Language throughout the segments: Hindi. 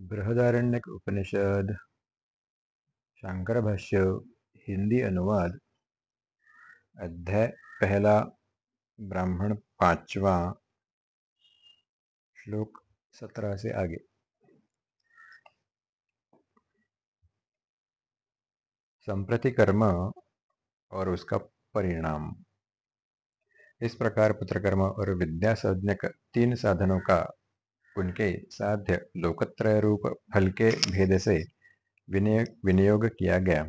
बृहदारण्यक उपनिषद, शंकर भाष्य, हिंदी अनुवाद, अध्याय पहला, ब्राह्मण पांचवा, श्लोक सत्रह से आगे। संप्रति कर्म और उसका परिणाम। इस प्रकार पुत्रकर्म और विद्या तीन साधनों का उनके साध्य लोकत्रय रूप फल के भेद से विनियोग किया गया।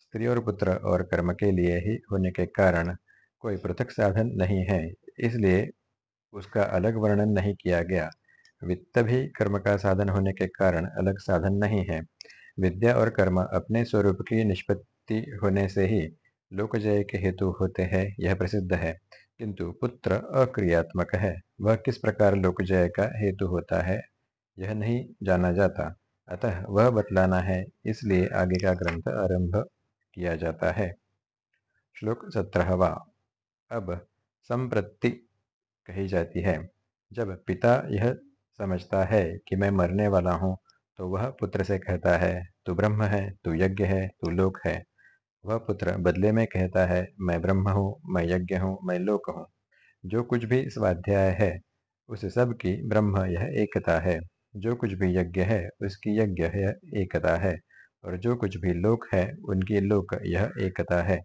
स्त्री और पुत्र और कर्म के लिए ही होने के कारण कोई पृथक साधन नहीं है, इसलिए उसका अलग वर्णन नहीं किया गया। वित्त भी कर्म का साधन होने के कारण अलग साधन नहीं है। विद्या और कर्म अपने स्वरूप की निष्पत्ति होने से ही लोकजय के हेतु होते हैं, यह प्रसिद्ध है। किंतु पुत्र अक्रियात्मक है। वह किस प्रकार लोकजय का हेतु होता है, यह नहीं जाना जाता। अतः वह बतलाना है, इसलिए आगे का ग्रंथ आरंभ किया जाता है। श्लोक सत्रहवा। अब संप्रति कही जाती है, जब पिता यह समझता है कि मैं मरने वाला हूँ तो वह पुत्र से कहता है, तू ब्रह्म है, तू यज्ञ है, तू लोक है। वह पुत्र बदले में कहता है, मैं ब्रह्म हूँ, मैं यज्ञ हूँ, मैं लोक हूँ। जो कुछ भी स्वाध्याय है, उस सब की ब्रह्म यह एकता है। जो कुछ भी यज्ञ है, उसकी यज्ञ यह एकता है। और जो कुछ भी लोक है, उनकी लोक यह एकता है।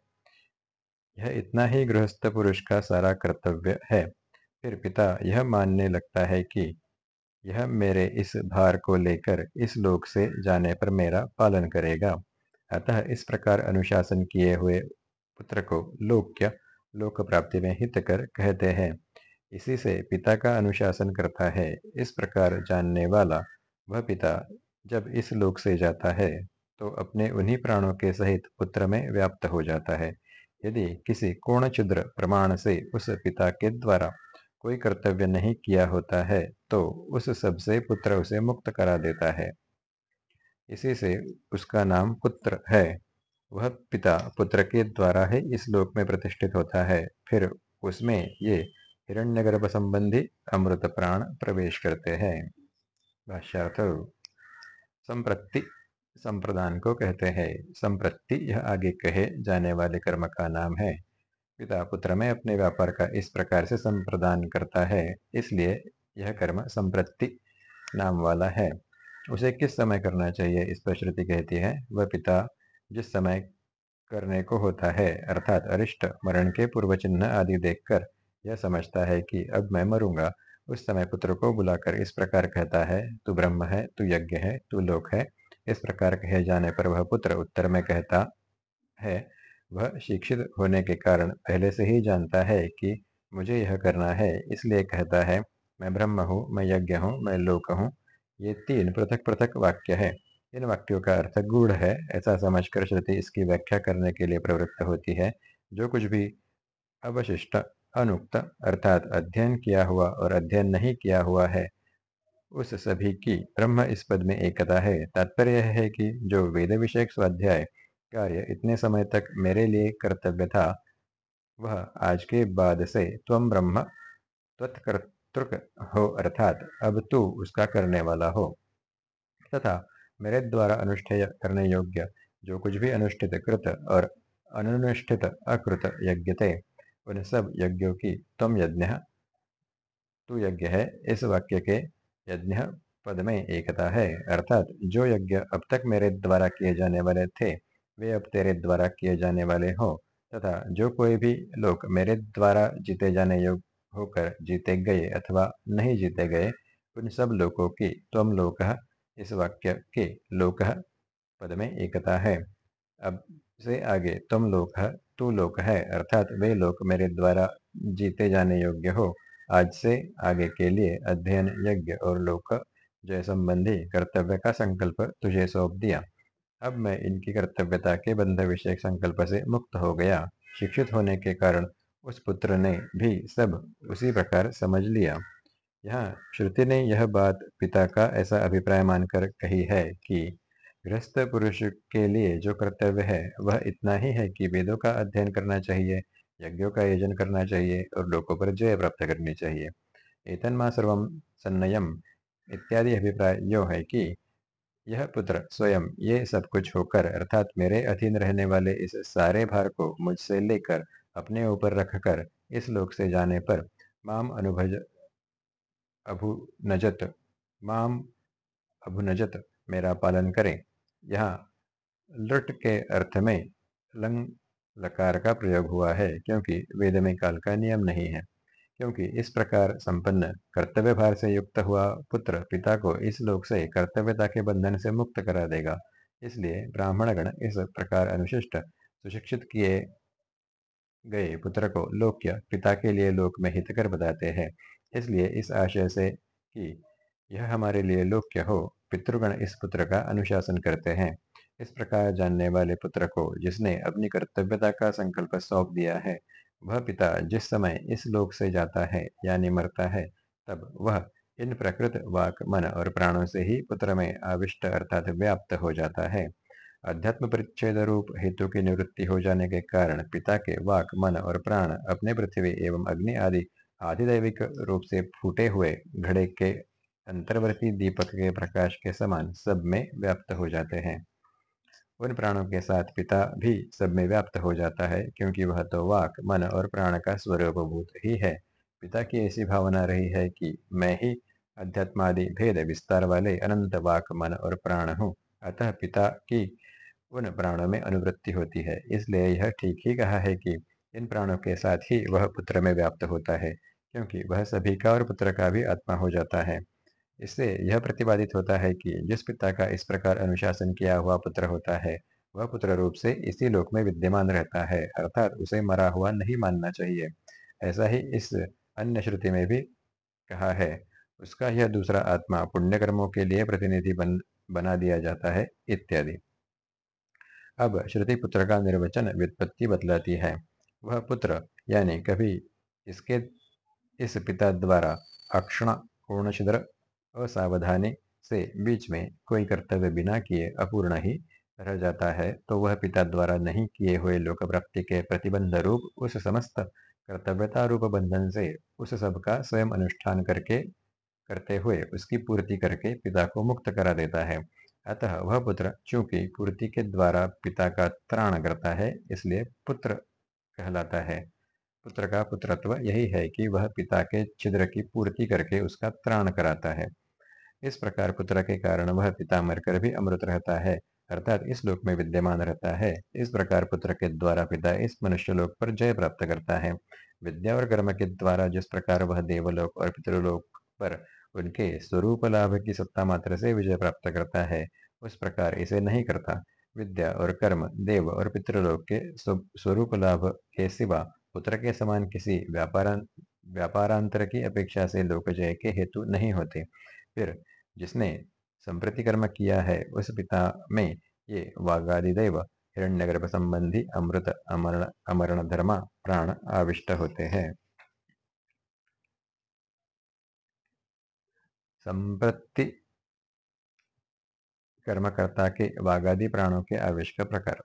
यह इतना ही गृहस्थ पुरुष का सारा कर्तव्य है। फिर पिता यह मानने लगता है कि, यह मेरे इस भार को लेकर इस लोक से जाने पर मेरा पालन करेगा। अतः इस प्रकार अनुशासन किए हुए पुत्र को लोक्य लोक प्राप्ति में हित कर कहते हैं। इसी से पिता का अनुशासन करता है। इस प्रकार जानने वाला वह पिता जब इस लोक से जाता है तो अपने उन्हीं प्राणों के सहित पुत्र में व्याप्त हो जाता है। यदि किसी कोण छिद्र प्रमाण से उस पिता के द्वारा कोई कर्तव्य नहीं किया होता है तो उस सबसे पुत्र उसे मुक्त करा देता है। इसी से उसका नाम पुत्र है। वह पिता पुत्र के द्वारा ही इस लोक में प्रतिष्ठित होता है। फिर उसमें ये हिरण्यगर्भ संबंधी अमृत प्राण प्रवेश करते हैं। भाष्यार्थ संप्रति संप्रदान को कहते हैं। संप्रति यह आगे कहे जाने वाले कर्म का नाम है। पिता पुत्र में अपने व्यापार का इस प्रकार से संप्रदान करता है। इसलिए यह कर्म संप्रति नाम वाला है। उसे किस समय करना चाहिए? इस पर श्रुति कहती है, वह पिता जिस समय करने को होता है, अर्थात अरिष्ट, मरण के पूर्व चिन्ह आदि देखकर यह समझता है कि अब मैं मरूँगा। उस समय पुत्र को बुलाकर इस प्रकार कहता है, तू ब्रह्म है, तू यज्ञ है, तू लोक है। इस प्रकार कहे जाने पर वह पुत्र उत्तर में कहता है, वह शिक्षित होने के कारण पहले से ही जानता है कि मुझे यह करना है, इसलिए कहता है, मैं ब्रह्म हूँ, मैं यज्ञ हूँ, मैं लोक हूँ ये तीन पृथक पृथक वाक्य है। इन वाक्यों का अर्थ गूढ़ है, ऐसा समझकर श्रुति इसकी व्याख्या करने के लिए प्रवृत्त होती है। जो कुछ भी अवशिष्ट, अनुक्त अर्थात अध्ययन किया हुआ और अध्ययन नहीं किया हुआ है, उस सभी की ब्रह्म इस पद में एकता है। तात्पर्य है कि जो वेद विषय स्वाध्याय कार्य इतने समय तक मेरे लिए कर्तव्य था, वह आज के बाद से त्वम ब्रह्म त्वत्कर त्रुक हो अर्थात अब तू उसका करने वाला हो। तथा मेरे द्वारा अनुष्ठेय करने योग्य जो कुछ भी अनुष्ठित कृत और अनुष्ठित अकृत यज्ञ थे, उन सब यज्ञों की तुम यज्ञ तू यज्ञ है, इस वाक्य के यज्ञ पद में एकता है, अर्थात जो यज्ञ अब तक मेरे द्वारा किए जाने वाले थे, वे अब तेरे द्वारा किए जाने वाले हो। तथा जो कोई भी लोग मेरे द्वारा जीते जाने योग्य होकर जीते गए अथवा नहीं जीते गए उन सब लोगों की, तम लोक इस वाक्य के लोक पद में एकता है। अब से आगे, तुम लोक तू लोक है, अर्थात वे लोग मेरे द्वारा जीते जाने योग्य हो। आज से आगे के लिए अध्ययन यज्ञ और लोक जय संबंधी कर्तव्य का संकल्प तुझे सौंप दिया। अब मैं इनकी कर्तव्यता के बंध विषय संकल्प से मुक्त हो गया। शिक्षित होने के कारण उस पुत्र ने भी सब उसी प्रकार समझ लिया। यहाँ श्रुति ने यह बात पिता का ऐसा अभिप्राय मानकर कही है कि गृहस्थ पुरुष के लिए जो कर्तव्य है, वह इतना ही है कि वेदों का अध्ययन करना चाहिए, यज्ञों का आयोजन करना चाहिए और लोगों पर जय प्राप्त करनी चाहिए। एतन्मा सर्व सन्नयम इत्यादि अभिप्राय यो है कि यह पुत्र स्वयं ये सब कुछ होकर अर्थात मेरे अधीन रहने वाले इस सारे भार को मुझसे लेकर अपने ऊपर रखकर इस लोक से जाने पर माम अनुभज अभुनजत माम अभुनजत मेरा पालन करें। यहाँ लृट के अर्थ में लंग लकार का प्रयोग हुआ है, क्योंकि वेद में काल का नियम नहीं है, क्योंकि इस प्रकार संपन्न कर्तव्य भार से युक्त हुआ पुत्र पिता को इस लोक से कर्तव्यता के बंधन से मुक्त करा देगा। इसलिए ब्राह्मण गण इस प्रकार अनुशिष्ट, सुशिक्षित किए गए पुत्र को लोक्य पिता के लिए लोक में हितकर बताते हैं। इसलिए इस आशय से कि यह हमारे लिए लोक्य हो, पितृगण इस पुत्र का अनुशासन करते हैं। इस प्रकार जानने वाले पुत्र को जिसने अपनी कर्तव्यता का संकल्प सौंप दिया है, वह पिता जिस समय इस लोक से जाता है, यानी मरता है, तब वह इन प्रकृत वाक मन और प्राणों से ही पुत्र में आविष्ट अर्थात व्याप्त हो जाता है। अध्यात्म परिच्छेद रूप हेतु की निवृत्ति हो जाने के कारण पिता के वाक, मन और प्राण, अपने पृथ्वी एवं अग्नि आदि आधिदैविक रूप से फूटे हुए घड़े के अंतर्वर्ती दीपक के प्रकाश के समान सब में व्याप्त हो जाते हैं। उन प्राणों के साथ पिता भी सब में व्याप्त हो जाता है, क्योंकि वह तो वाक, मन और प्राण का स्वरूपभूत ही है। पिता की ऐसी भावना रही है कि मैं ही अध्यात्मादि भेद विस्तार वाले अनंत वाक, मन और प्राण हूँ। अतः पिता की उन प्राणों में अनुवृत्ति होती है। इसलिए यह ठीक ही कहा है कि इन प्राणों के साथ ही वह पुत्र में व्याप्त होता है, क्योंकि वह सभी का और पुत्र का भी आत्मा हो जाता है। इससे यह प्रतिपादित होता है कि जिस पिता का इस प्रकार अनुशासन किया हुआ पुत्र होता है, वह पुत्र रूप से इसी लोक में विद्यमान रहता है, अर्थात उसे मरा हुआ नहीं मानना चाहिए। ऐसा ही इस अन्य श्रुति में भी कहा है, उसका यह दूसरा आत्मा पुण्य कर्मों के लिए प्रतिनिधि बन, बना दिया जाता है, इत्यादि। अब श्रुति पुत्र का निर्वचन व्युत्पत्ति बतलाती है। वह पुत्र, यानी कभी इसके, इस पिता द्वारा अक्षण पूर्णशिद्र असावधानी से बीच में कोई कर्तव्य बिना किए अपूर्ण ही रह जाता है तो वह पिता द्वारा नहीं किए हुए लोक प्राप्ति के प्रतिबंध रूप उस समस्त कर्तव्यता रूप बंधन से उस सब का स्वयं अनुष्ठान करके, करते हुए उसकी पूर्ति करके पिता को मुक्त करा देता है। अतः वह पुत्र चूँकि पूर्ति के द्वारा पिता का त्राण करता है, इसलिए पुत्र कहलाता है। पुत्र का पुत्रत्व यही है कि वह पिता के छिद्र की पूर्ति करके उसका त्राण कराता है। इस प्रकार पुत्र के कारण वह पिता मरकर भी अमृत रहता है, अर्थात इस लोक में विद्यमान रहता है। इस प्रकार पुत्र के द्वारा पिता इस मनुष्य लोक पर जय प्राप्त करता है। विद्या और कर्म के द्वारा जिस प्रकार वह देवलोक और पितृलोक पर उनके स्वरूप लाभ की सत्ता मात्र से विजय प्राप्त करता है, उस प्रकार इसे नहीं करता। विद्या और कर्म, देव और पितृलोक के स्वरूप लाभ के सिवा पुत्र के समान किसी व्यापार व्यापारांतर की अपेक्षा से लोक जय के हेतु नहीं होते। फिर जिसने संप्रति कर्म किया है, उस पिता में ये वागादिदेव, हिरण्यगर्भ संबंधी अमृत अमरण अमरण धर्मा प्राण आविष्ट होते हैं। संप्रति कर्मकर्ता के वागादि प्राणों के आवेश का प्रकार।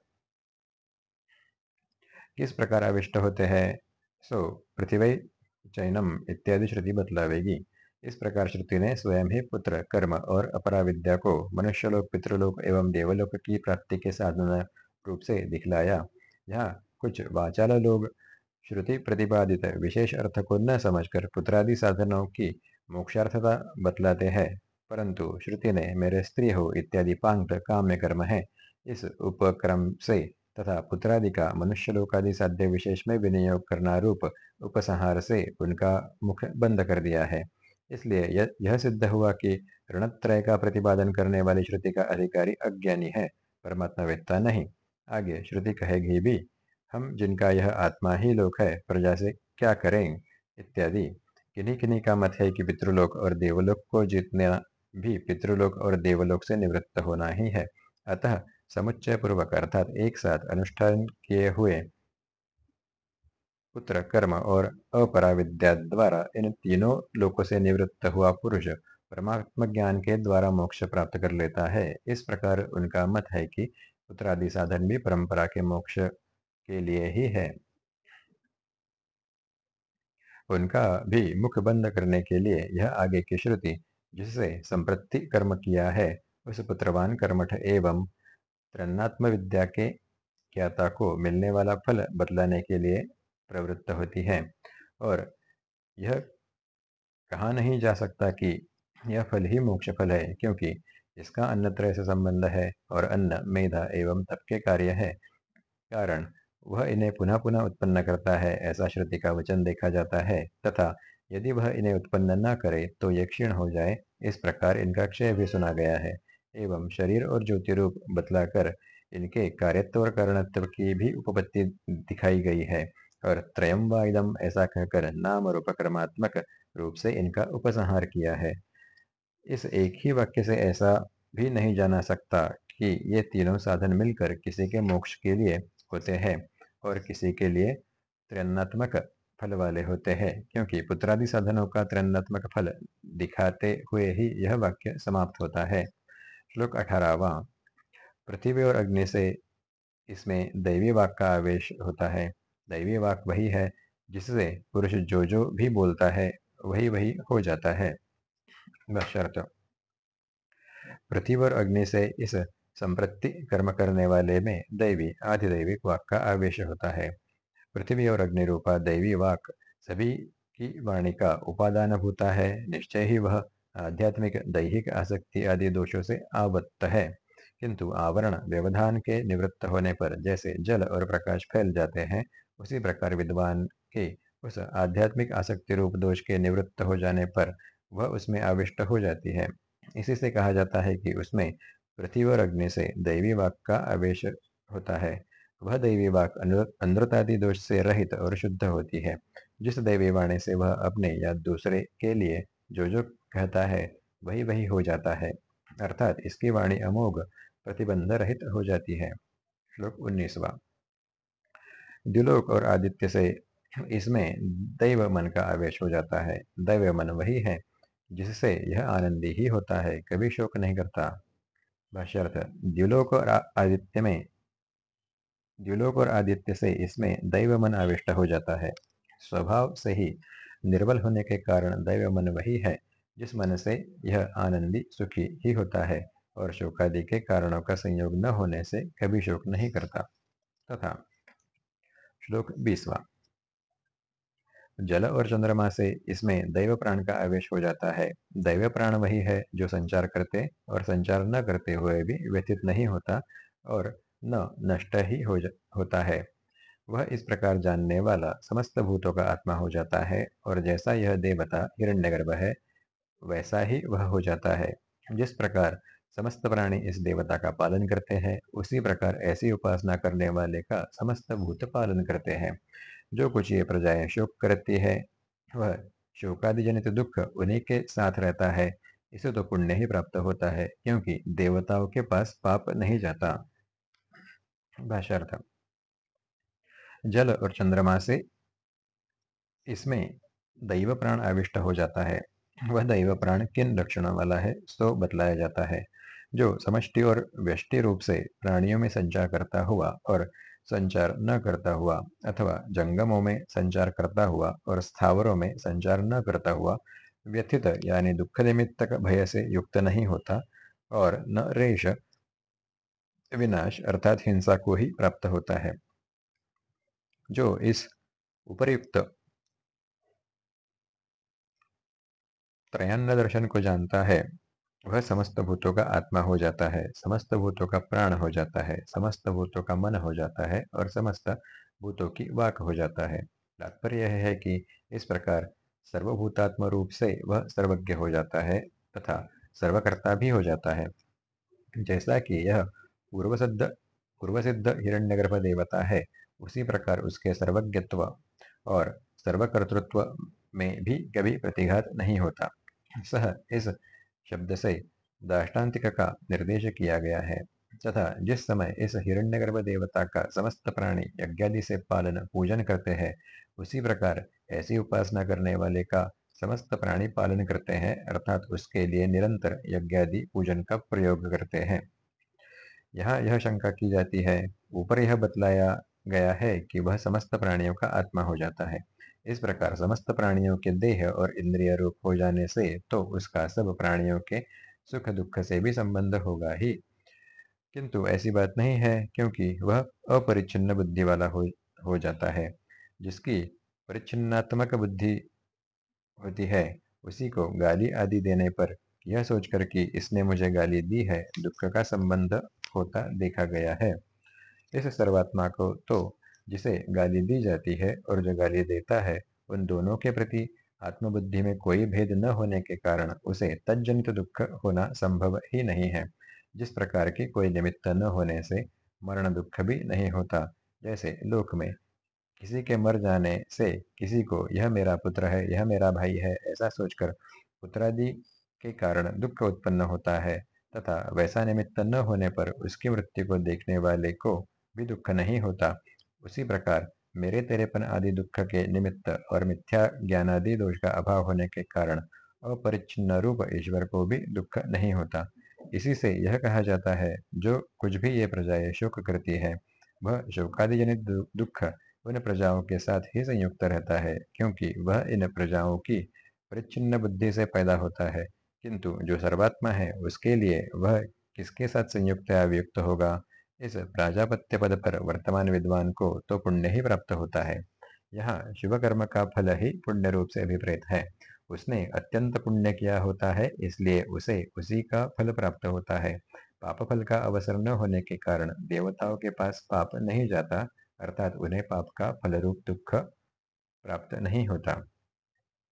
किस प्रकार आविष्ट होते हैं? सो, पृथ्वी, चैनम इत्यादि श्रुति बतलावेगी इस प्रकार श्रुति ने स्वयं ही पुत्र, कर्म और अपरा विद्या को मनुष्यलोक, पितृलोक एवं देवलोक की प्राप्ति के साधन रूप से दिखलाया। यहाँ कुछ वाचाल लोग श्रुति प्रतिपादित विशेष अर्थ को न समझकर पुत्रादि साधनों की मोक्षार्थता बतलाते हैं। परंतु श्रुति ने मेरे स्त्री हो इत्यादि पांग काम्य कर्म है। इस उपक्रम से तथा पुत्रादि का मनुष्य लोकादि साध्य विशेष में विनियोग करना रूप उपसंहार से उनका मुख बंद कर दिया है। इसलिए यह सिद्ध हुआ कि ऋणत्रय का प्रतिपादन करने वाली श्रुति का अधिकारी अज्ञानी है, परमात्मा वेत्ता नहीं। आगे श्रुति कहेगी भी, हम जिनका यह आत्मा ही लोक है, प्रजा से क्या करें? इत्यादि। किन्हीं किन्हीं का मत है कि पितृलोक और देवलोक को जीतना भी पितृलोक और देवलोक से निवृत्त होना ही है। अतः समुच्चय पूर्वक अर्थात एक साथ अनुष्ठान किए हुए पुत्र, कर्म और अपरा विद्या द्वारा इन तीनों लोकों से निवृत्त हुआ पुरुष परमात्म ज्ञान के द्वारा मोक्ष प्राप्त कर लेता है। इस प्रकार उनका मत है कि पुत्रादि साधन भी परंपरा के मोक्ष के लिए ही है। उनका भी मुख बंद करने के लिए यह आगे की श्रुति, जिससे संप्रति कर्म किया है, उस पुत्रवान कर्मठ एवं त्रन्नात्म विद्या के ज्ञाता को मिलने वाला फल बतलाने के लिए प्रवृत्त होती है। और यह कहा नहीं जा सकता कि यह फल ही मोक्ष फल है, क्योंकि इसका अन्नत्रय से संबंध है और अन्न मेधा एवं तप के कार्य है। कारण वह इन्हें पुनः पुनः उत्पन्न करता है, ऐसा श्रुति का वचन देखा जाता है। तथा यदि वह इन्हें उत्पन्न न करे तो ये क्षीण हो जाए, इस प्रकार इनका क्षय भी सुना गया है। एवं शरीर और ज्योति रूप बतलाकर इनके कार्यत्व और कारणत्व की भी उपपत्ति दिखाई गई है और त्रयम वाइदम ऐसा कहकर नाम और उपक्रमात्मक रूप से इनका उपसंहार किया है। इस एक ही वाक्य से ऐसा भी नहीं जाना सकता कि ये तीनों साधन मिलकर किसी के मोक्ष के लिए होते हैं। और किसी के लिए त्रिन्नात्मक फल वाले होते हैं, क्योंकि पुत्रादि साधनों का त्रिन्नात्मक फल दिखाते हुए ही यह वाक्य समाप्त होता है। श्लोक अठारहवा। पृथ्वी और अग्नि से इसमें दैवी वाक का आवेश होता है। दैवी वाक वही है जिससे पुरुष जो जो भी बोलता है, वही वही हो जाता है। पृथ्वी और अग्नि से इस संप्रति कर्म करने वाले में दैवी आधिदैविक वाक का आवेश होता है। पृथ्वी और अग्नि रूपा दैवी वाक सभी की वाणी का उपादान भूता है। निश्चय ही वह आध्यात्मिक, दैहिक आसक्ति आदि दोषों से आवत्त है। किंतु आवरण, व्यवधान के निवृत्त होने पर जैसे जल और प्रकाश फैल जाते हैं, उसी प्रकार विद्वान के उस आध्यात्मिक आसक्ति रूप दोष के निवृत्त हो जाने पर वह उसमें आविष्ट हो जाती है। इसी से कहा जाता है कि उसमें और अग्नि से दैवी वाक का आवेश होता है। वह दैवी वाक अनुतादि दोष से रहित और शुद्ध होती है। जिस दैवी वाणी से वह अपने या दूसरे के लिए जो जो कहता है, वही वही हो जाता है। अर्थात इसकी वाणी अमोघ, प्रतिबंध रहित हो जाती है। श्लोक उन्नीसवा। द्युलोक और आदित्य से इसमें दैव मन का आवेश हो जाता है। दैव मन वही है, जिससे यह आनंदी ही होता है, कभी शोक नहीं करता। भाष्यर्थ द्युलोक और आदित्य में द्युलोक और आदित्य से इसमें दैव मन आविष्ट हो जाता है। स्वभाव से ही निर्बल होने के कारण दैव मन वही है, जिस मन से यह आनंदी सुखी ही होता है और शोकादि के कारणों का संयोग न होने से कभी शोक नहीं करता। तथा श्लोक बीसवा जल और चंद्रमा से इसमें दैव प्राण का आवेश हो जाता है। दैव प्राण वही है जो संचार करते और संचार न करते हुए भी व्यतीत नहीं होता और न नष्ट ही हो होता है। वह इस प्रकार जानने वाला समस्त भूतों का आत्मा हो जाता है और जैसा यह देवता हिरण्यगर्भ है, वैसा ही वह हो जाता है। जिस प्रकार समस्त प्राणी इस देवता का पालन करते हैं, उसी प्रकार ऐसी उपासना करने वाले का समस्त भूत पालन करते हैं। जो कुछ ये प्रजाएँ शोक करती है, वह शोकादि जनित दुख उन्हीं के साथ रहता है। इसे तो पुण्य ही प्राप्त होता है, क्योंकि देवताओं के पास पाप नहीं जाता। भाषार्थ जल और चंद्रमा से इसमें दैव प्राण आविष्ट हो जाता है। वह दैव प्राण किन लक्षणों वाला है, सो बतलाया जाता है। जो समष्टि और व्यष्टि रूप से प्राणियों में संचार करता हुआ और संचार न करता हुआ अथवा जंगमों में संचार करता हुआ और स्थावरों में संचार न करता हुआ व्यथित यानी दुख निमित्तक भय से युक्त नहीं होता और न रेश विनाश अर्थात हिंसा को ही प्राप्त होता है। जो इस उपरयुक्त त्रयान्न दर्शन को जानता है वह समस्त भूतों का आत्मा हो जाता है, समस्त भूतों का प्राण हो जाता है, समस्त भूतों का मन हो जाता है और समस्त भूतों की वाक हो जाता है। तात्पर्य यह है कि इस प्रकार सर्वभूतात्म रूप से वह सर्वज्ञ हो जाता है तथा सर्वकर्ता भी हो जाता है। जैसा कि यह पूर्वसिद्ध पूर्वसिद्ध हिरण्यगर्भ देवता है, उसी प्रकार उसके सर्वज्ञत्व और सर्वकर्तृत्व में भी कभी प्रतिघात नहीं होता। सह इस शब्द से दाष्टान्तिक का निर्देश किया गया है। तथा जिस समय इस हिरण्यगर्भ देवता का समस्त प्राणी यज्ञादि से पालन, पूजन करते हैं, उसी प्रकार ऐसी उपासना करने वाले का समस्त प्राणी पालन करते हैं, अर्थात उसके लिए निरंतर यज्ञादि पूजन का प्रयोग करते हैं। यहाँ यह शंका की जाती है, ऊपर यह बतलाया गया है कि वह समस्त प्राणियों का आत्मा हो जाता है। इस प्रकार समस्त प्राणियों के देह और इंद्रिय रूप हो जाने से तो उसका सब प्राणियों के सुख दुख से भी संबंध होगा ही। किंतु ऐसी बात नहीं है क्योंकि वह अपरिच्छिन्न बुद्धि वाला हो, हो जाता है। जिसकी परिच्छिन्नात्मक बुद्धि होती है उसी को गाली आदि देने पर यह सोचकर कि इसने मुझे गाली दी है दुख का संबंध होता देखा गया है। इस सर्वात्मा को तो जिसे गाली दी जाती है और जो गाली देता है, उन दोनों के प्रति आत्मबुद्धि में कोई भेद न होने के कारण उसे तजनित दुख होना संभव ही नहीं है। जिस प्रकार की कोई निमित्त न होने से मरण दुख भी नहीं होता। जैसे लोक में, किसी के मर जाने से किसी को, यह मेरा पुत्र है, यह मेरा भाई है, ऐसा सोचकर पुत्रादि के कारण दुख उत्पन्न होता है, तथा वैसा निमित्त न होने पर उसकी मृत्यु को देखने वाले को भी दुख नहीं होता। उसी प्रकार मेरे तेरेपन आदि दुख के निमित्त और मिथ्या ज्ञानादि दोष का अभाव होने के कारण अपरिच्छिन्न रूप ईश्वर को भी दुख नहीं होता। इसी से यह कहा जाता है, जो कुछ भी ये प्रजाएँ शोक करती है, वह शोकादि जनित दुख उन प्रजाओं के साथ ही संयुक्त रहता है, क्योंकि वह इन प्रजाओं की परिच्छिन्न बुद्धि से पैदा होता है। किंतु जो सर्वात्मा है, उसके लिए वह किसके साथ संयुक्त या वियुक्त होगा? इस प्राजापत्य पद पर वर्तमान विद्वान को तो पुण्य ही प्राप्त होता है। यहाँ शुभ कर्म का फल ही पुण्य रूप से अभिप्रेत है। उसने अत्यंत पुण्य किया होता है, इसलिए उसे उसी का फल प्राप्त होता है। पाप फल का अवसर न होने के कारण देवताओं के पास पाप नहीं जाता, अर्थात उन्हें पाप का फलरूप दुख प्राप्त नहीं होता।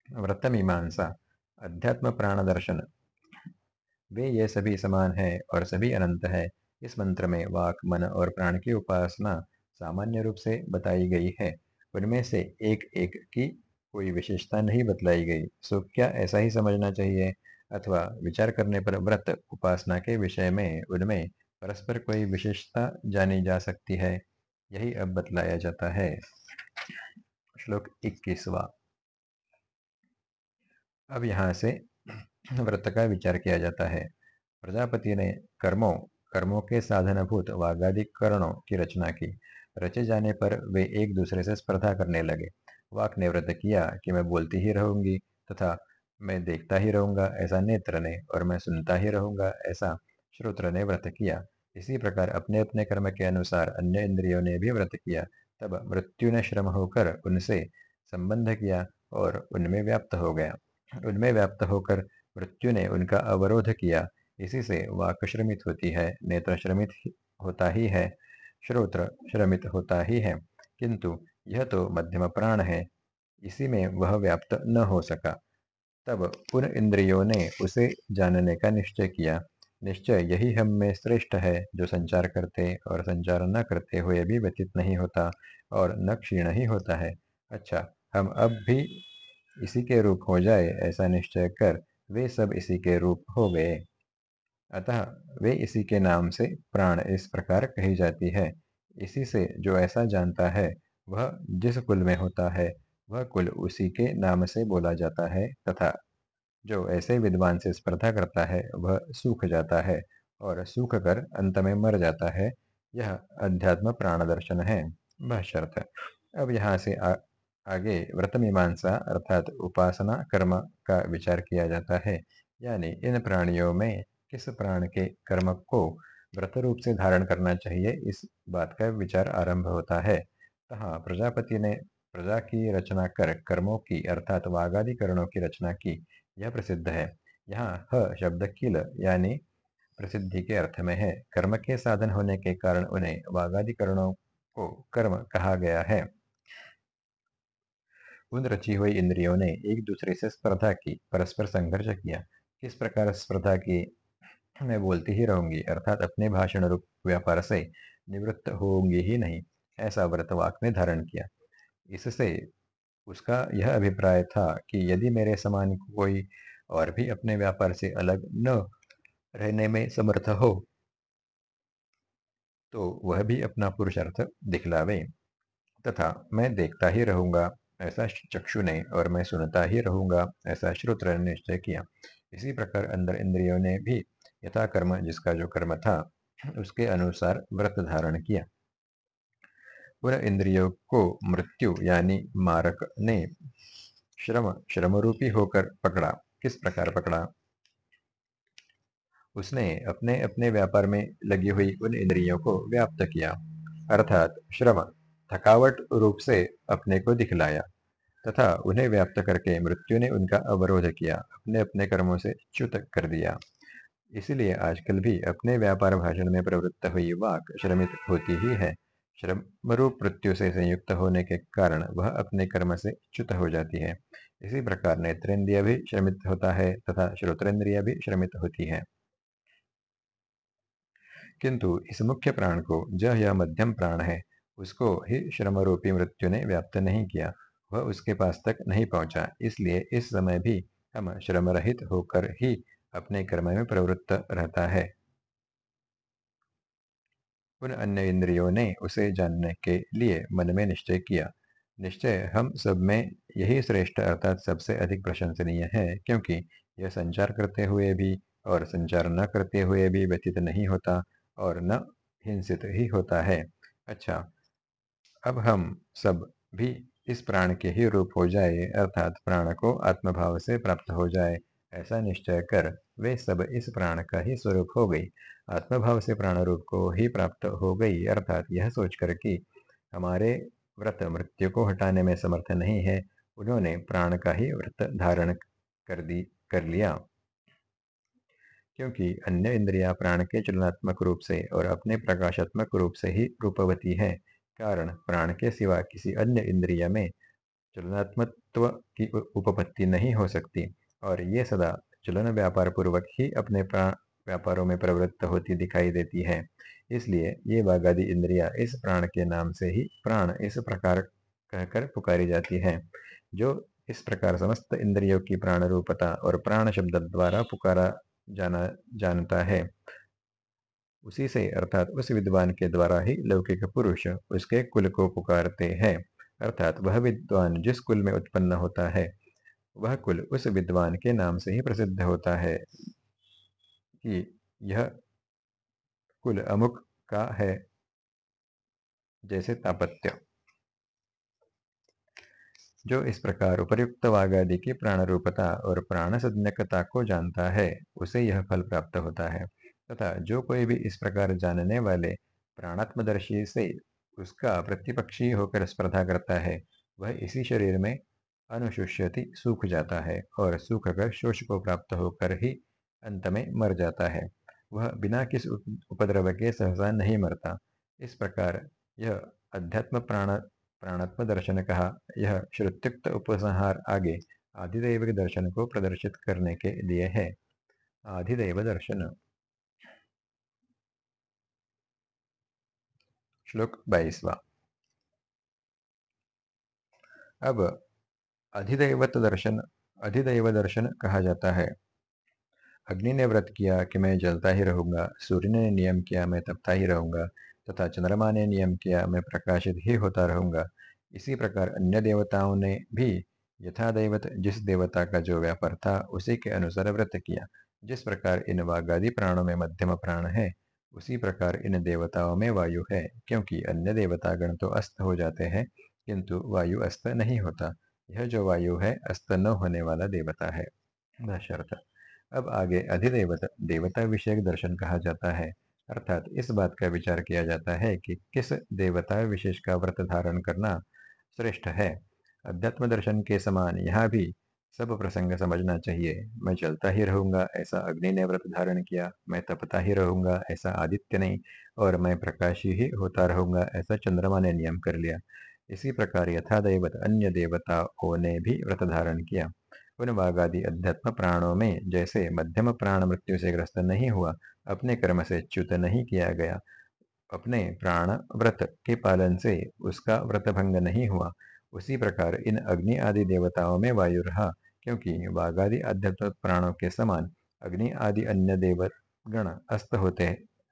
व्रत मीमांसा अध्यात्म प्राण दर्शन वे ये सभी समान है और सभी अनंत है। इस मंत्र में वाक, मन और प्राण की उपासना सामान्य रूप से बताई गई है। उनमें से एक एक की कोई विशेषता नहीं बतलाई गई। सो क्या ऐसा ही समझना चाहिए? अथवा विचार करने पर व्रत, उपासना के विषय में उनमें परस्पर कोई विशेषता जानी जा सकती है? यही अब बतलाया जाता है। श्लोक इक्कीसवा। अब यहाँ से व्रत का विचार किया जाता है। प्रजापति ने कर्मों कर्मों के साधनभूत वागादि करणों की रचना की। रचे जाने पर वे एक दूसरे से स्पर्धा करने लगे। वाक ने व्रत किया कि मैं बोलती ही रहूँगी तथा मैं देखता ही रहूँगा ऐसा नेत्र ने और मैं सुनता ही रहूँगा ऐसा श्रोत्र ने व्रत किया। इसी प्रकार अपने अपने कर्म के अनुसार अन्य इंद्रियों ने भी व्रत किया। तब मृत्यु ने श्रम होकर उनसे संबंध किया और उनमें व्याप्त हो गया। उनमें व्याप्त होकर मृत्यु ने उनका अवरोध किया। इसी से वाक श्रमित होती है, नेत्र श्रमित होता ही है, श्रोत्र श्रमित होता ही है। किंतु यह तो मध्यम प्राण है, इसी में वह व्याप्त न हो सका। तब उन इंद्रियों ने उसे जानने का निश्चय किया। निश्चय यही हम में श्रेष्ठ है, जो संचार करते और संचार न करते हुए भी व्यतीत नहीं होता और न क्षीण ही होता है। अच्छा हम अब भी इसी के रूप हो जाए, ऐसा निश्चय कर वे सब इसी के रूप हो गए। अतः वे इसी के नाम से प्राण इस प्रकार कही जाती है। इसी से जो ऐसा जानता है वह जिस कुल में होता है वह कुल उसी के नाम से बोला जाता है तथा जो ऐसे विद्वान से स्पर्धा करता है वह सूख जाता है और सूख कर अंत में मर जाता है। यह अध्यात्म प्राण दर्शन है। भाष्यर्थ अब यहाँ से आ, आगे व्रत मीमांसा अर्थात उपासना कर्म का विचार किया जाता है। यानी इन प्राणियों में किस प्राण के कर्म को व्रत रूप से धारण करना चाहिए? इस बात का विचार आरंभ होता है। तहा प्रजापति ने प्रजा की रचना कर कर्मों की, अर्थात वागादि की रचना की। यह प्रसिद्ध है। यहाँ ह शब्द किल यानी प्रसिद्धि के अर्थ में है। कर्म के साधन होने के कारण उन्हें वागादि करणों को कर्म कहा गया है। उन रची हुई इंद्रियों ने एक दूसरे से स्पर्धा की, परस्पर संघर्ष किया। किस प्रकार स्पर्धा की मैं बोलती ही रहूँगी, अर्थात अपने भाषण रूप व्यापार से निवृत्त होंगी ही नहीं, ऐसा व्रतवाक ने धारण किया। इससे उसका यह अभिप्राय था कि यदि मेरे समान कोई और भी अपने व्यापार से अलग न रहने में समर्थ हो तो वह भी अपना पुरुषार्थ दिखलावे। तथा मैं देखता ही रहूँगा, ऐसा चक्षु ने और मैं सुनता ही रहूँगा, ऐसा श्रोत्र ने निश्चय किया। इसी प्रकार अंदर इंद्रियों ने भी यथा कर्म जिसका जो कर्म था, उसके अनुसार व्रत धारण किया। उन इंद्रियों को मृत्यु यानी मारक ने श्रम श्रम रूपी होकर पकड़ा। किस प्रकार पकड़ा? उसने अपने अपने व्यापार में लगी हुई उन इंद्रियों को व्याप्त किया। अर्थात श्रम, थकावट रूप से अपने को दिखलाया तथा उन्हें व्याप्त करके मृत्यु ने उनका अवरोध किया। अपने अपने कर्मों से च्युत कर दिया। इसलिए आजकल भी अपने व्यापार भाषण में प्रवृत्त हुई वाक श्रमित होती ही है। श्रमरूप मृत्यु से संयुक्त होने के कारण वह अपने कर्म से च्युत हो जाती है। इसी प्रकार नेत्रेंद्रिय भी श्रमित होता है तथा श्रोतेंद्रिय भी श्रमित होती है। किंतु इस मुख्य प्राण को जह यह मध्यम प्राण है, उसको ही श्रमरूपी मृत्यु ने व्याप्त नहीं किया, वह उसके पास तक नहीं पहुँचा, इसलिए इस समय भी हम श्रम रहित होकर ही अपने कर्म में प्रवृत्त रहता है। उन अन्य इंद्रियों ने उसे जानने के लिए मन में निश्चय किया। निश्चय हम सब में यही श्रेष्ठ अर्थात सबसे अधिक प्रशंसनीय है, क्योंकि यह संचार करते हुए भी और संचार न करते हुए भी व्यतीत नहीं होता और न हिंसित ही होता है। अच्छा अब हम सब भी इस प्राण के ही रूप हो जाए, अर्थात प्राण को आत्मभाव से प्राप्त हो जाए। ऐसा निश्चय कर, वे सब इस प्राण का ही स्वरूप हो गई। आत्मभाव से प्राण रूप को ही प्राप्त हो गई, अर्थात यह सोचकर कि हमारे व्रत मृत्यु को हटाने में समर्थ नहीं है, उन्होंने प्राण का ही व्रत धारण कर दी, कर लिया। क्योंकि अन्य इंद्रिया प्राण के चलनात्मक रूप से और अपने प्रकाशात्मक रूप से ही रूपवती है, कारण प्राण के सिवा किसी अन्य इंद्रिया में चलनात्मत्व की उपपत्ति नहीं हो सकती। और ये सदा चलन व्यापार पूर्वक ही अपने प्राण व्यापारों में प्रवृत्त होती दिखाई देती है। इसलिए ये बागादी इंद्रिया इस प्राण के नाम से ही प्राण इस प्रकार कहकर पुकारी जाती है, जो इस प्रकार समस्त इंद्रियों की प्राण रूपता और प्राण शब्द द्वारा पुकारा जाना, जानता है। उसी से अर्थात उस विद्वान के द्वारा ही लौकिक पुरुष उसके कुल को पुकारते हैं, अर्थात वह विद्वान जिस कुल में उत्पन्न होता है वह कुल उस विद्वान के नाम से ही प्रसिद्ध होता है कि यह कुल अमुक का है, जैसे तापत्य। जो इस प्रकार उपर्युक्त वागादि की प्राण रूपता और प्राण संज्ञकता को जानता है, उसे यह फल प्राप्त होता है। तथा जो कोई भी इस प्रकार जानने वाले प्राणात्मदर्शी से उसका प्रतिपक्षी होकर स्पर्धा करता है, वह इसी शरीर में अनुशुष्यति, सूख जाता है और सूख कर शोष को प्राप्त होकर ही अंत में मर जाता है। वह बिना किस उपद्रव के सहसा नहीं मरता। इस प्रकार यह अध्यात्म प्राण, प्राणात्म दर्शन कहा, यह श्रुत्युक्त उपसंहार आगे आधिदैविक दर्शन को प्रदर्शित करने के लिए है। आधिदैव दर्शन। श्लोक बाईसवा। अब अधिदैवत दर्शन, अधिदैव दर्शन कहा जाता है। अग्नि ने व्रत किया कि मैं जलता ही रहूँगा, सूर्य ने नियम किया मैं तपता ही रहूँगा, तथा चंद्रमा ने नियम किया मैं प्रकाशित ही होता रहूँगा। इसी प्रकार अन्य देवताओं ने भी यथादैवत जिस देवता का जो व्यापार था, उसी के अनुसार व्रत किया। जिस प्रकार इन वागादि प्राणों में मध्यम प्राण है, उसी प्रकार इन देवताओं में वायु है, क्योंकि अन्य देवतागण तो अस्त हो जाते हैं, किंतु वायु अस्त नहीं होता। यह जो वायु है, अस्त न होने वाला देवता है। दशर्थ, अब आगे अधिदेवता, देवता विषयक दर्शन कहा जाता है। अर्थात इस बात का विचार किया जाता है कि किस देवता विशेष का व्रत धारण करना श्रेष्ठ है। अध्यात्म दर्शन के समान यहाँ भी सब प्रसंग समझना चाहिए। मैं चलता ही रहूँगा, ऐसा अग्नि ने व्रत धारण किया, मैं तपता ही रहूँगा, ऐसा आदित्य नहीं और मैं प्रकाशी ही होता रहूँगा, ऐसा चंद्रमा ने नियम कर लिया। इसी प्रकार यथा दैवत अन्य देवताओं ने भी व्रत धारण किया। उन वागादि अध्यात्म प्राणों में जैसे मध्यम प्राण मृत्यु से ग्रस्त नहीं हुआ, अपने कर्म से च्युत नहीं किया गया। अपने प्राण व्रत के पालन से उसका व्रत भंग नहीं हुआ। उसी प्रकार इन अग्नि आदि देवताओं में वायु रहा, क्योंकि वाघादि अध्यात्म प्राणों के समान अग्नि आदि अन्य देवगण अस्त होते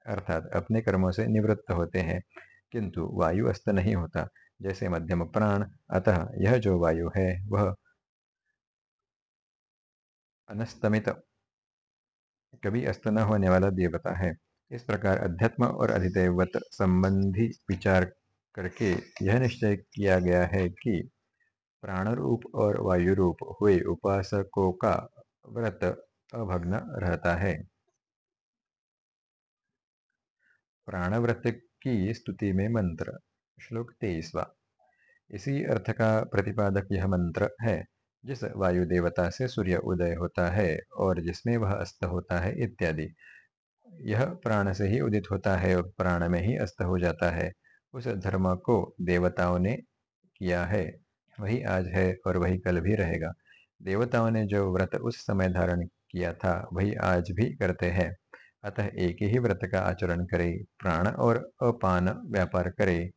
अर्थात अपने कर्मों से निवृत्त होते हैं, किंतु वायु अस्त नहीं होता। जैसे मध्यम प्राण, अतः यह जो वायु है, वह अनस्तमित, कभी अस्त न होने वाला देवता है। इस प्रकार अध्यात्म और अधिदेवत संबंधी विचार करके यह निश्चय किया गया है कि प्राण रूप और वायु रूप हुए उपासकों का व्रत अभग्न रहता है। प्राणव्रत की स्तुति में मंत्र श्लोक तेईसवा इसी अर्थ का प्रतिपादक यह मंत्र है, जिस वायु देवता से सूर्य उदय होता है और जिसमें वह अस्त होता है इत्यादि। यह प्राण से ही उदित होता है और प्राण में ही अस्त हो जाता है। उस धर्म को देवताओं ने किया है, वही आज है और वही कल भी रहेगा। देवताओं ने जो व्रत उस समय धारण किया था, वही आज भी करते हैं। अतः एक ही व्रत का आचरण करे, प्राण और अपान व्यापार करे।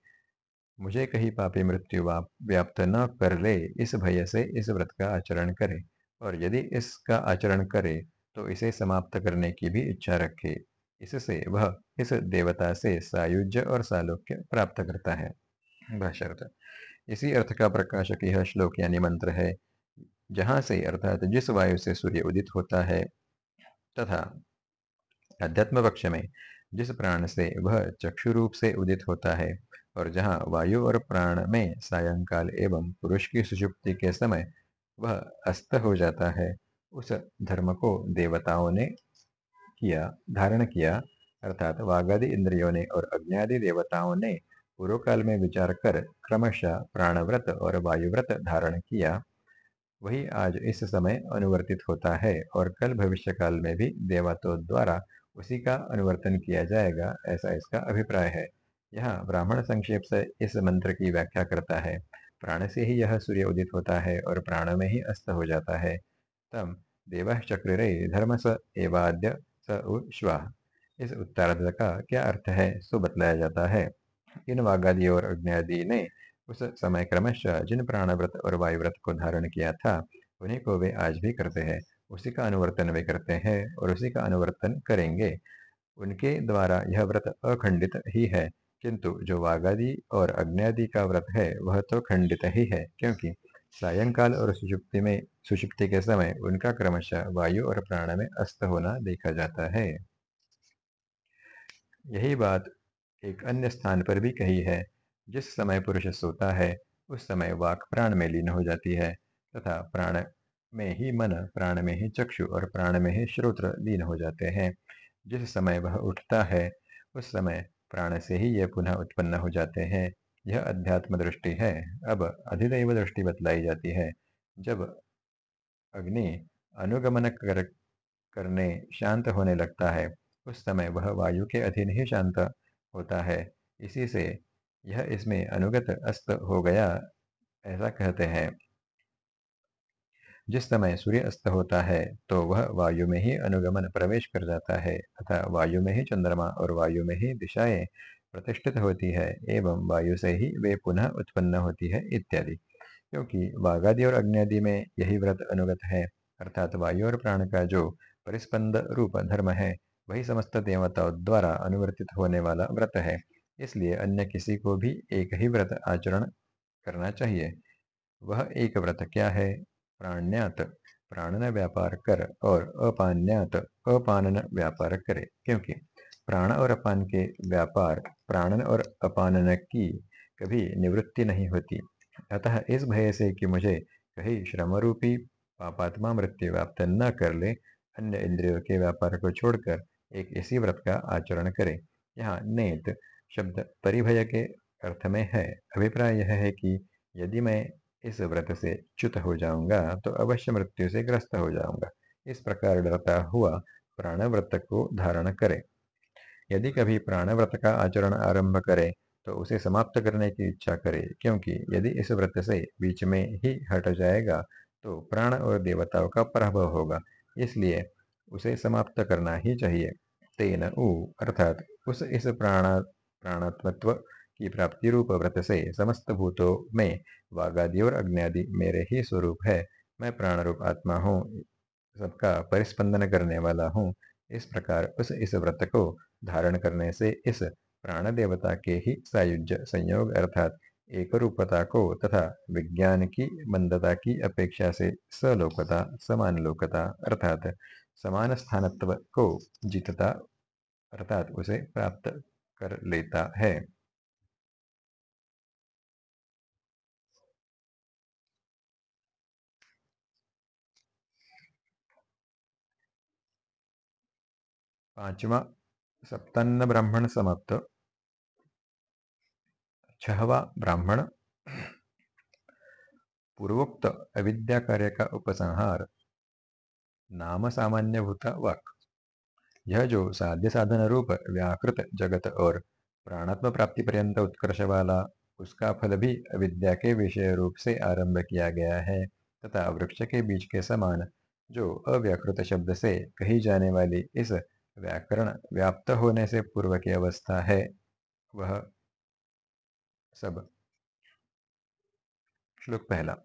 मुझे कहीं पापी मृत्यु व्याप्त न कर ले, इस भय से इस व्रत का आचरण करे। और यदि इसका आचरण करे तो इसे समाप्त करने की भी इच्छा रखे। इससे वह इस देवता से सायुज्य और सालोक्य प्राप्त करता है। इसी अर्थ का प्रकाशक यह श्लोक यानी मंत्र है, जहाँ से अर्थात जिस वायु से सूर्य उदित होता है, तथा अध्यात्म पक्ष में जिस प्राण से वह चक्षु रूप से उदित होता है और जहाँ वायु और प्राण में सायंकाल एवं पुरुष की सुषुप्ति के समय वह अस्त हो जाता है, उस धर्म को देवताओं ने किया, धारण किया, अर्थात वागादि इंद्रियों ने और अग्नि देवताओं ने पूर्व काल में विचार कर क्रमशः प्राणव्रत और वायुव्रत धारण किया। वही आज इस समय अनुवर्तित होता है और कल भविष्य काल में भी देवताओं द्वारा उसी का अनुवर्तन किया जाएगा, ऐसा इसका अभिप्राय है। यहाँ ब्राह्मण संक्षेप से इस मंत्र की व्याख्या करता है। प्राण से ही यह सूर्य उदित होता है और प्राण में ही अस्त हो जाता है। तम देव चक्र धर्म स एवाद्य स उश्वाह इस उत्तरार्ध का क्या अर्थ है, सो बतलाया जाता है। इन वागादि और अग्नि ने उस समय क्रमशः जिन प्राण व्रत और वायुव्रत को धारण किया था, उन्हीं को वे आज भी करते हैं। उसी का अनुवर्तन वे करते हैं और उसी का अनुवर्तन करेंगे। उनके द्वारा यह व्रत अखंडित ही है। किंतु जो वागादि और अग्नि का व्रत है, वह तो खंडित ही है, क्योंकि सायंकाल और सुषुप्ति में, सुषुप्ति के समय उनका क्रमशः वायु और प्राण में अस्त होना देखा जाता है। यही बात एक अन्य स्थान पर भी कही है, जिस समय पुरुष सोता है, उस समय वाक प्राण में लीन हो जाती है, तथा प्राण में ही मन, प्राण में ही चक्षु और प्राण में ही श्रोत्र लीन हो जाते हैं। जिस समय वह उठता है, उस समय प्राण से ही ये पुनः उत्पन्न हो जाते हैं। यह अध्यात्म दृष्टि है। अब अधिदैव दृष्टि बतलाई जाती है। जब अग्नि अनुगमन कर, करने शांत होने लगता है उस समय वह वायु के अधीन ही शांत होता है। इसी से यह इसमें अनुगत अस्त हो गया ऐसा कहते हैं। जिस समय सूर्य अस्त होता है तो वह वायु में ही अनुगमन प्रवेश कर जाता है। तथा वायु में ही चंद्रमा और वायु में ही दिशाएँ प्रतिष्ठित होती है, एवं वायु से ही वे पुनः उत्पन्न होती है, इत्यादि। क्योंकि वाघादि और अग्नि में यही व्रत अनुगत है, अर्थात वायु और प्राण का जो परिस्पंद रूप धर्म है, वही समस्त देवताओं द्वारा अनुवर्तित होने वाला व्रत है। इसलिए अन्य किसी को भी एक ही व्रत आचरण करना चाहिए। वह एक व्रत क्या है? प्राण्यात प्राणन व्यापार कर और अपान्यात अपानन व्यापार करे क्योंकि प्राण और अपान के व्यापार, प्राणन और अपानन की कभी निवृत्ति नहीं होती। अतः इस भय से कि मुझे कहीं श्रम रूपी पापात्मा मृत्यु व्याप्त न कर ले, अन्य इंद्रियों के व्यापार को छोड़कर एक इसी व्रत का आचरण करे। यहाँ नेत शब्द परिभय के अर्थ में है। अभिप्राय यह है कि यदि मैं इस व्रत से च्युत हो जाऊँगा तो अवश्य मृत्यु से ग्रस्त हो जाऊँगा। इस प्रकार डरता हुआ, प्राण व्रत को धारण करे। यदि कभी प्राण व्रत का आचरण आरंभ करे तो उसे समाप्त करने की इच्छा करे, क्योंकि यदि इस व्रत से बीच में ही हट जाएगा तो प्राण और देवताओं का प्रभाव होगा, इसलिए उसे समाप्त करना ही चाहिए। तेन उ, अर्थात उस इस प्राण प्राणत्व की प्राप्ति रूप व्रत से समस्त भूतों में वागादि और अग्नि मेरे ही स्वरूप है। मैं प्राण रूप आत्मा हूँ, सबका परिस्पंदन करने वाला हूँ। इस प्रकार उस इस व्रत को धारण करने से इस प्राण देवता के ही सायुज संयोग अर्थात एक रूपता को तथा विज्ञान की मंदता की अपेक्षा से सलोकता समान लोकता अर्थात समान स्थानत्व को जीतता अर्थात उसे प्राप्त कर लेता है। पांचवा सप्तन्न ब्राह्मण समाप्त। छहवा ब्राह्मण। पूर्वोक्त अविद्या कार्य का उपसंहार। नाम सामान्य भूता वाक। यह जो साध्य साधन रूप, व्याकृत जगत और प्राणात्म प्राप्ति पर्यंत उत्कर्ष वाला, उसका फल भी अविद्या के विषय रूप से आरंभ किया गया है, तथा वृक्ष के बीज के समान, जो अव्याकृत शब्द से कही जाने वाली इस व्याकरण व्याप्त होने से पूर्व की अवस्था है वह सब। श्लोक पहला।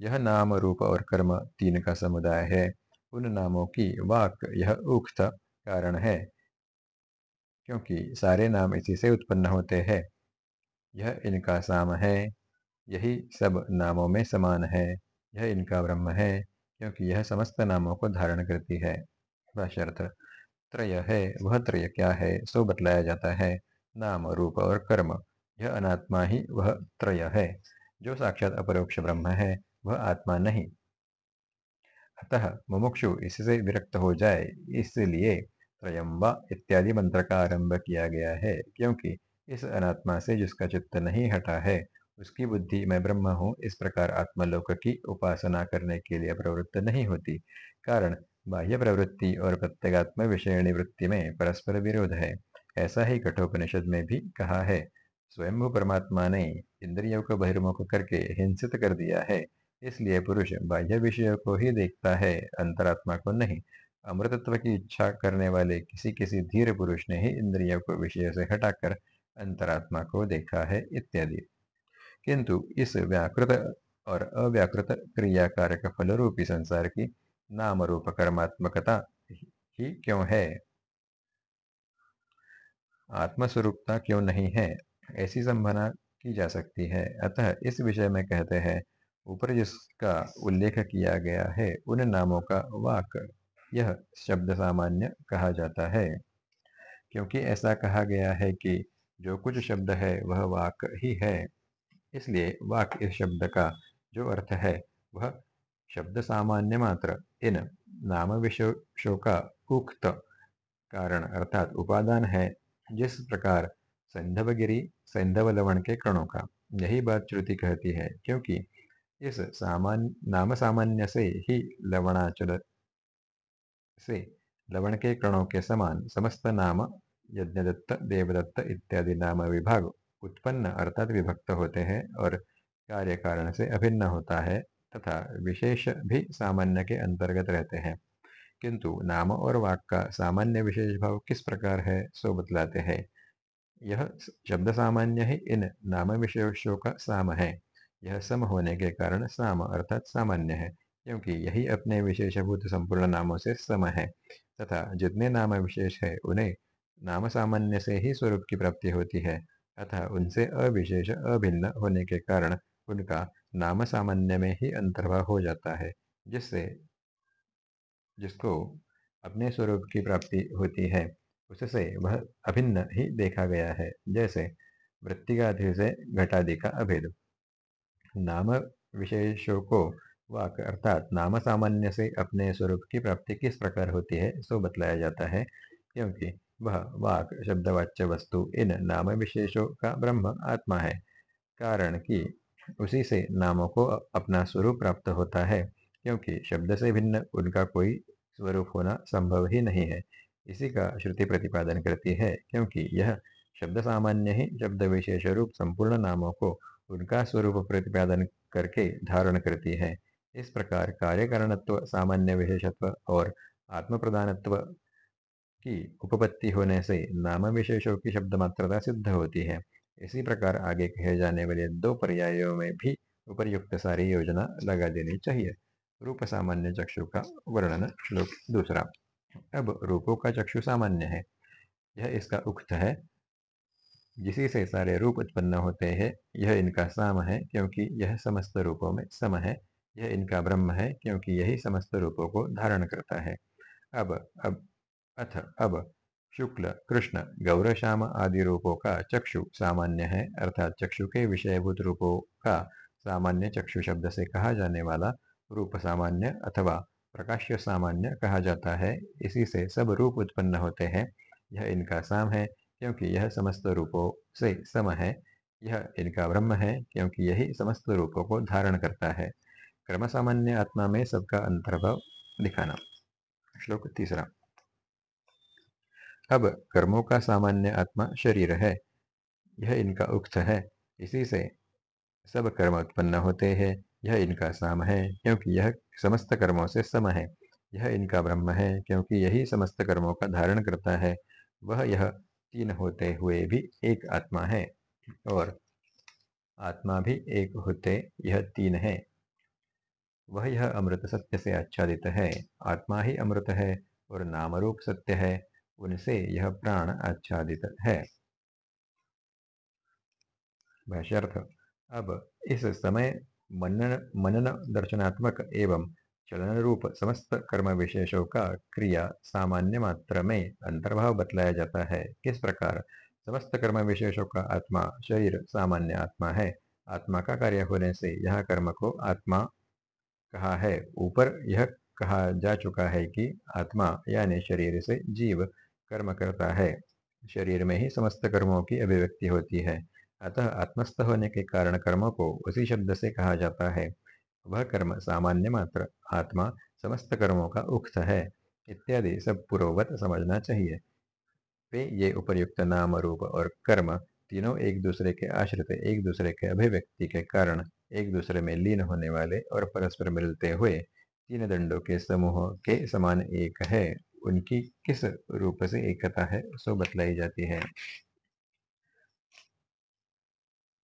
यह नाम, रूप और कर्म तीन का समुदाय है। उन नामों की वाक यह उक्त कारण है, क्योंकि सारे नाम इसी से उत्पन्न होते हैं। यह इनका साम है, यही सब नामों में समान है। यह इनका ब्रह्म है, क्योंकि यह समस्त नामों को धारण करती है। त्रय है, वह त्रय क्या है, सो बतलाया जाता है, नाम, रूप और कर्म। यह अनात्मा ही वह त्रय है, जो साक्षात अपरोक्ष ब्रह्म है, वह आत्मा नहीं। अतः मुमुक्षु इससे विरक्त हो जाए, इसलिए त्रयम्बा इत्यादि मंत्र का आरंभ किया गया है, क्योंकि इस अनात्मा से जिसका चित्त नहीं हटा है, उसकी बुद्धि मैं ब्रह्म हूँ, इस प्रकार आत्मलोक की उपासना करने के लिए प्रवृत्त नहीं होती। कारण बाह्य प्रवृत्ति और प्रत्येगात्म विषय निवृत्ति में परस्पर विरोध है। ऐसा ही कठोपनिषद में भी कहा है। स्वयं परमात्मा ने इंद्रियों को बहिर्मुख करके हिंसित कर दिया है। इसलिए पुरुष बाह्य विषयों को ही देखता है, अंतरात्मा को नहीं। अमृतत्व की इच्छा करने वाले किसी किसी धीर पुरुष ने ही इंद्रियों को विषय से हटाकर अंतरात्मा को देखा है, इत्यादि। किंतु इस व्याकृत और अव्याकृत क्रियाकारक फल रूपी संसार की नाम रूप कर्मात्मकता ही क्यों है? आत्मस्वरूपता क्यों नहीं है? ऐसी संभावना की जा सकती है। अतः इस विषय में कहते हैं, ऊपर जिसका उल्लेख किया गया है, उन नामों का वाक, यह शब्द सामान्य कहा जाता है। क्योंकि ऐसा कहा गया है कि जो कुछ शब्द है, वह वाक ही है। इसलिए वाक इस शब्द का जो अर्थ है, वह शब्द सामान्य मात्र इन नाम विशेषों का उक्त। कारण अर्थात उपादान है, जिस प्रकार सैंधवगिरी सैंधव लवण के कणों का। यही बात श्रुति कहती है, क्योंकि इस सामान्य नाम सामान्य से ही लवणाचल, से लवण के कणों के समान समस्त नाम, यज्ञदत्त, देवदत्त इत्यादि नाम विभाग उत्पन्न अर्थात विभक्त होते हैं और कार्य कारण से अभिन्न होता है। तथा विशेष भी सामान्य के अंतर्गत रहते हैं। किंतु नाम और वाक का सामान्य विशेष भाव किस प्रकार है, सो बतलाते हैं। यह शब्द सामान्य ही इन नाम विशेषों का साम है। यह सम होने के कारण साम अर्थात सामान्य है, क्योंकि यही अपने विशेषभूत संपूर्ण नामों से सम है, तथा जितने नाम विशेष है, उन्हें नाम सामान्य से ही स्वरूप की प्राप्ति होती है, अतः उनसे अविशेष अभिन्न होने के कारण उनका नाम सामान्य में ही अंतर्भाव हो जाता है, जिससे, जिसको अपने स्वरूप की प्राप्ति होती है, उससे वह अभिन्न ही देखा गया है, जैसे वृत्तिगाधि से घटादि का अभेद। नाम विशेषों को वाक अर्थात नाम सामान्य से अपने स्वरूप की प्राप्ति किस प्रकार होती है, सो बतलाया जाता है, क्योंकि वह वाक, शब्दवाच्य वस्तु इन नाम विशेषों का ब्रह्म आत्मा है, कारण कि उसी से नामों को अपना स्वरूप प्राप्त होता है, क्योंकि शब्द से भिन्न उनका कोई स्वरूप होना संभव ही नहीं है। इसी का श्रुति प्रतिपादन करती है, क्योंकि यह शब्द सामान्य ही शब्द विशेष रूप संपूर्ण नामों को उनका स्वरूप प्रतिपादन करके धारण करती है। इस प्रकार कार्य कारणत्व, सामान्य विशेषत्व और आत्म प्रदानत्व की उपपत्ति होने से नाम विशेषों की शब्द मात्रता सिद्ध होती है। इसी प्रकार आगे कहे जाने वाले दो पर्यायों में भी उपरयुक्त सारी योजना लगा देनी चाहिए। रूप सामान्य चक्षु का वर्णन, श्लोक दूसरा। अब रूपों का चक्षु सामान्य है। यह इसका उक्त है। जिसी से सारे रूप उत्पन्न होते हैं, यह इनका साम है क्योंकि यह समस्त रूपों में सम है। यह इनका ब्रह्म है क्योंकि यही समस्त रूपों को धारण करता है। अब अब, अथ, अब शुक्ल, कृष्ण गौरश्याम आदि रूपों का चक्षु सामान्य है, अर्थात चक्षु के विषयभूत रूपों का सामान्य चक्षु शब्द से कहा जाने वाला रूप सामान्य अथवा प्रकाश्य सामान्य कहा जाता है। इसी से सब रूप उत्पन्न होते हैं। यह इनका साम है, क्योंकि यह समस्त रूपों से सम है। यह इनका ब्रह्म है, क्योंकि यही समस्त रूपों को धारण करता है। क्रम सामान्य आत्मा में सबका अंतर्भाव दिखाना। श्लोक तीसरा। अब कर्मों का सामान्य आत्मा शरीर है, यह इनका उक्त है। इसी से सब कर्म उत्पन्न होते हैं, यह इनका साम है, क्योंकि यह समस्त कर्मों से सम है। यह इनका ब्रह्म है, क्योंकि यही समस्त कर्मों का धारण करता है। वह यह तीन होते हुए भी एक आत्मा है, और आत्मा भी एक होते यह तीन है। वह यह अमृत सत्य से आच्छादित है। आत्मा ही अमृत है, और नाम रूप सत्य है। उनसे यह प्राण आच्छादित है। अब इस समय मनन मनन दर्शनात्मक एवं चलन रूप समस्त कर्म विशेषों का क्रिया सामान्य मात्र में अंतर्भाव बतलाया जाता है। किस प्रकार? समस्त कर्म विशेषों का आत्मा, शरीर सामान्य आत्मा है। आत्मा का कार्य होने से यह कर्म को आत्मा कहा है। ऊपर यह कहा जा चुका है कि आत्मा, यानी शरीर से जीव कर्म करता है। शरीर में ही समस्त कर्मों की अभिव्यक्ति होती है। अतः आत्मस्थ होने के कारण कर्मों को उसी शब्द से कहा जाता है। वह कर्म सामान्य मात्र आत्मा समस्त कर्मों का उक्त है, इत्यादि सब पूर्ववत समझना चाहिए। वे ये उपर्युक्त नाम, रूप और कर्म तीनों एक दूसरे के आश्रित, एक दूसरे के अभिव्यक्ति के कारण, एक दूसरे में लीन होने वाले और परस्पर मिलते हुए तीन दंडों के समूह के समान एक है। उनकी किस रूप से एकता है सो बतलाई जाती है।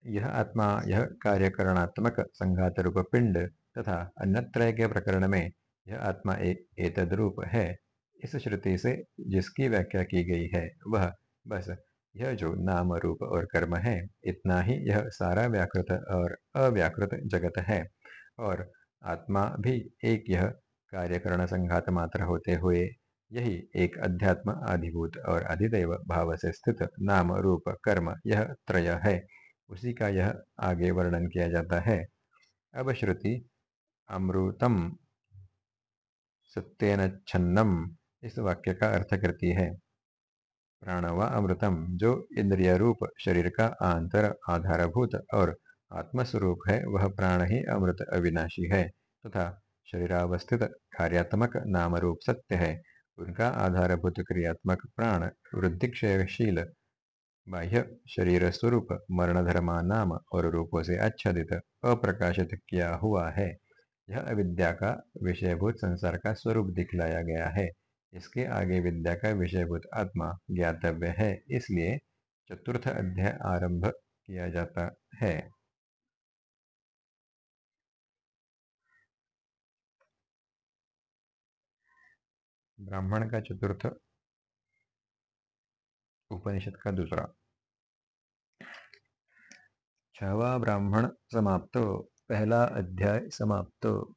यह आत्मा, यह कार्यकरणात्मक संघात रूप पिंड तथा अन्नत्रय के प्रकरण में यह आत्मा एक एतद रूप है। इस श्रुति से जिसकी व्याख्या की गई है, वह बस यह जो नाम, रूप और कर्म है, इतना ही यह सारा व्याकृत और अव्याकृत जगत है। और आत्मा भी एक यह कार्यकरण संघात मात्र होते हुए यही एक अध्यात्म आधिभूत और अधिदेव भाव से स्थित नाम रूप कर्म यह त्रय है। उसी का यह आगे वर्णन किया जाता है। अब श्रुति, अमृतम सत्यन छन्नम इस वाक्य का अर्थ करती है। प्राण व अमृतम, जो इंद्रिय रूप, शरीर का आंतर, आधारभूत और आत्मस्वरूप है, वह प्राण ही अमृत अविनाशी है तथा शरीरावस्थित कार्यात्मक नाम रूप सत्य है। उनका आधारभूत क्रियात्मक प्राण, वृद्धिक्षयशील, बाह्य शरीर स्वरूप मरण धर्मा नाम और रूपों से आच्छादित, अप्रकाशित किया हुआ है। यह अविद्या का विषयभूत संसार का स्वरूप दिखलाया गया है। इसके आगे विद्या का विषयभूत आत्मा ज्ञातव्य है, इसलिए चतुर्थ अध्याय आरंभ किया जाता है। ब्राह्मण का चतुर्थ उपनिषद का दूसरा। छवा ब्राह्मण समाप्त पहला अध्याय समाप्तो।